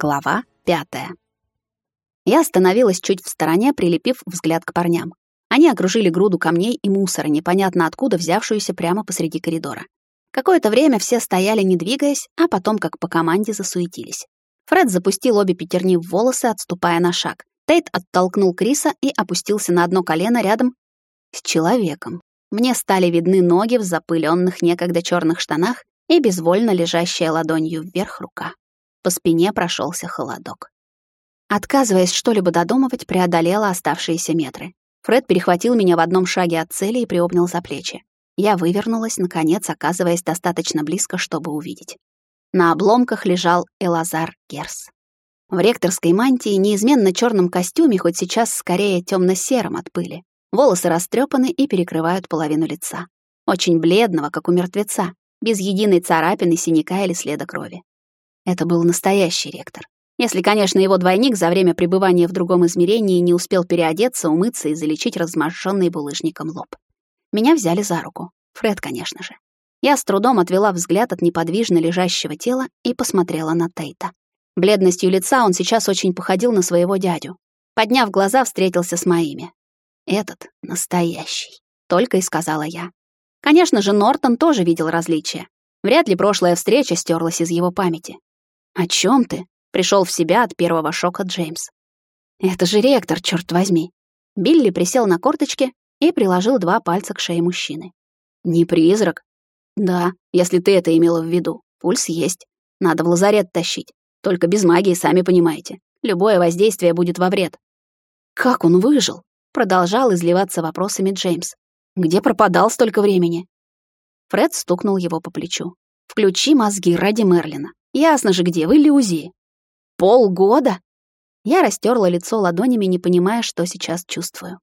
Глава пятая. Я остановилась чуть в стороне, прилепив взгляд к парням. Они окружили груду камней и мусора, непонятно откуда взявшуюся прямо посреди коридора. Какое-то время все стояли, не двигаясь, а потом, как по команде, засуетились. Фред запустил обе пятерни в волосы, отступая на шаг. Тейт оттолкнул Криса и опустился на одно колено рядом с человеком. Мне стали видны ноги в запыленных некогда черных штанах и безвольно лежащая ладонью вверх рука. По спине прошелся холодок. Отказываясь что-либо додумывать, преодолела оставшиеся метры. Фред перехватил меня в одном шаге от цели и приобнял за плечи. Я вывернулась, наконец, оказываясь достаточно близко, чтобы увидеть. На обломках лежал Элазар Герс. В ректорской мантии, неизменно черном костюме, хоть сейчас скорее темно серым от пыли. Волосы растрепаны и перекрывают половину лица. Очень бледного, как у мертвеца, без единой царапины, синяка или следа крови. Это был настоящий ректор. Если, конечно, его двойник за время пребывания в другом измерении не успел переодеться, умыться и залечить размашённый булыжником лоб. Меня взяли за руку. Фред, конечно же. Я с трудом отвела взгляд от неподвижно лежащего тела и посмотрела на Тейта. Бледностью лица он сейчас очень походил на своего дядю. Подняв глаза, встретился с моими. «Этот настоящий», — только и сказала я. Конечно же, Нортон тоже видел различия. Вряд ли прошлая встреча стерлась из его памяти. «О чем ты?» — пришел в себя от первого шока Джеймс. «Это же ректор, черт возьми!» Билли присел на корточки и приложил два пальца к шее мужчины. «Не призрак?» «Да, если ты это имела в виду. Пульс есть. Надо в лазарет тащить. Только без магии, сами понимаете. Любое воздействие будет во вред». «Как он выжил?» — продолжал изливаться вопросами Джеймс. «Где пропадал столько времени?» Фред стукнул его по плечу. «Включи мозги ради Мерлина. Ясно же где, в иллюзии. Полгода? Я растерла лицо ладонями, не понимая, что сейчас чувствую.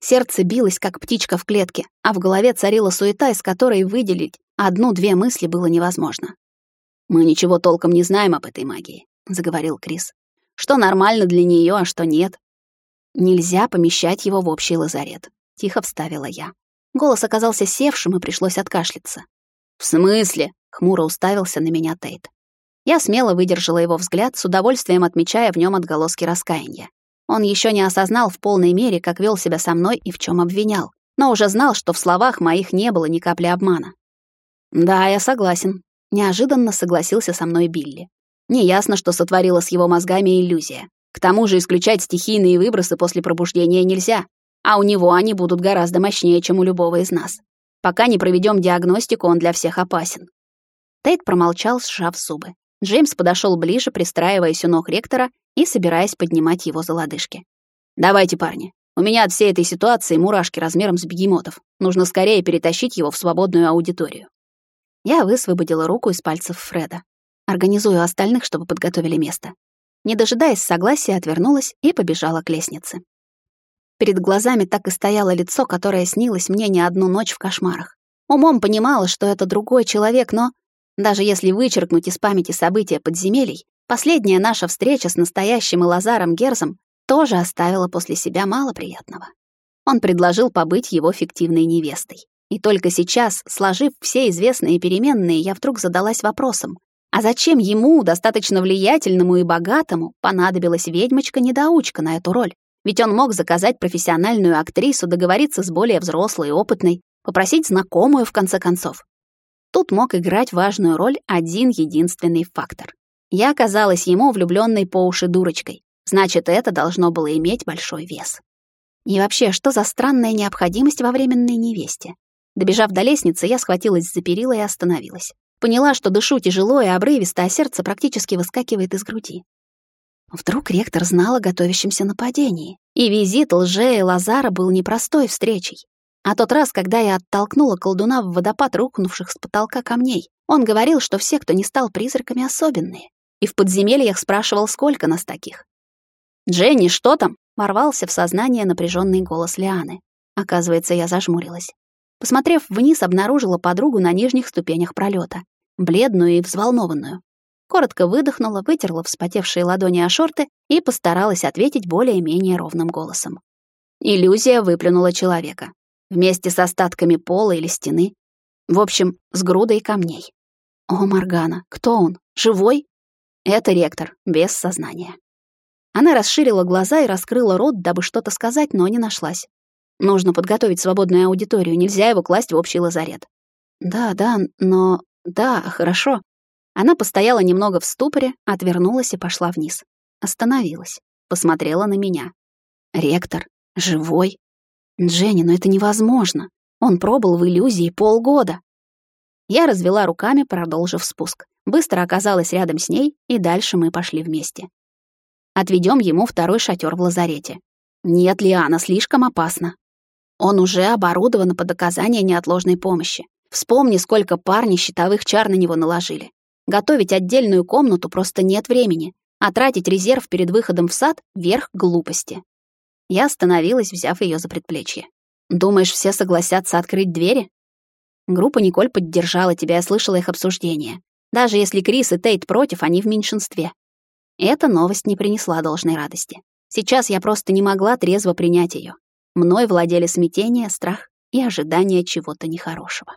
Сердце билось, как птичка в клетке, а в голове царила суета, из которой выделить одну-две мысли было невозможно. «Мы ничего толком не знаем об этой магии», — заговорил Крис. «Что нормально для нее, а что нет. Нельзя помещать его в общий лазарет», — тихо вставила я. Голос оказался севшим, и пришлось откашляться. «В смысле?» — хмуро уставился на меня Тейт. Я смело выдержала его взгляд, с удовольствием отмечая в нем отголоски раскаяния. Он еще не осознал в полной мере, как вел себя со мной и в чем обвинял, но уже знал, что в словах моих не было ни капли обмана. «Да, я согласен», — неожиданно согласился со мной Билли. Неясно, что сотворила с его мозгами иллюзия. К тому же исключать стихийные выбросы после пробуждения нельзя, а у него они будут гораздо мощнее, чем у любого из нас. Пока не проведем диагностику, он для всех опасен. Тейт промолчал, сжав зубы. Джеймс подошел ближе, пристраиваясь у ног ректора и собираясь поднимать его за лодыжки. «Давайте, парни. У меня от всей этой ситуации мурашки размером с бегемотов. Нужно скорее перетащить его в свободную аудиторию». Я высвободила руку из пальцев Фреда. Организую остальных, чтобы подготовили место. Не дожидаясь согласия, отвернулась и побежала к лестнице. Перед глазами так и стояло лицо, которое снилось мне не одну ночь в кошмарах. Умом понимала, что это другой человек, но даже если вычеркнуть из памяти события подземелий, последняя наша встреча с настоящим Лазаром Герзом тоже оставила после себя мало приятного. Он предложил побыть его фиктивной невестой. И только сейчас, сложив все известные переменные, я вдруг задалась вопросом, а зачем ему, достаточно влиятельному и богатому, понадобилась ведьмочка-недоучка на эту роль? Ведь он мог заказать профессиональную актрису, договориться с более взрослой и опытной, попросить знакомую, в конце концов. Тут мог играть важную роль один единственный фактор. Я оказалась ему влюбленной по уши дурочкой. Значит, это должно было иметь большой вес. И вообще, что за странная необходимость во временной невесте? Добежав до лестницы, я схватилась за перила и остановилась. Поняла, что дышу тяжело и обрывисто, а сердце практически выскакивает из груди. Вдруг ректор знал о готовящемся нападении, и визит лже Лазара был непростой встречей. А тот раз, когда я оттолкнула колдуна в водопад рухнувших с потолка камней, он говорил, что все, кто не стал призраками, особенные. И в подземельях спрашивал, сколько нас таких. «Дженни, что там?» — ворвался в сознание напряженный голос Лианы. Оказывается, я зажмурилась. Посмотрев вниз, обнаружила подругу на нижних ступенях пролета, бледную и взволнованную. Коротко выдохнула, вытерла вспотевшие ладони о шорты и постаралась ответить более-менее ровным голосом. Иллюзия выплюнула человека вместе с остатками пола или стены. В общем, с грудой камней. О, Маргана, кто он? Живой? Это ректор, без сознания. Она расширила глаза и раскрыла рот, дабы что-то сказать, но не нашлась. Нужно подготовить свободную аудиторию, нельзя его класть в общий лазарет. Да, да, но... Да, хорошо. Она постояла немного в ступоре, отвернулась и пошла вниз. Остановилась, посмотрела на меня. Ректор, живой. Дженни, но это невозможно. Он пробыл в иллюзии полгода. Я развела руками, продолжив спуск. Быстро оказалась рядом с ней, и дальше мы пошли вместе. Отведем ему второй шатер в лазарете. Нет, Лиана, слишком опасно. Он уже оборудован под оказание неотложной помощи. Вспомни, сколько парней щитовых чар на него наложили. Готовить отдельную комнату просто нет времени, а тратить резерв перед выходом в сад — верх глупости. Я остановилась, взяв ее за предплечье. «Думаешь, все согласятся открыть двери?» Группа Николь поддержала тебя, я слышала их обсуждение. Даже если Крис и Тейт против, они в меньшинстве. Эта новость не принесла должной радости. Сейчас я просто не могла трезво принять ее. Мной владели смятение, страх и ожидание чего-то нехорошего.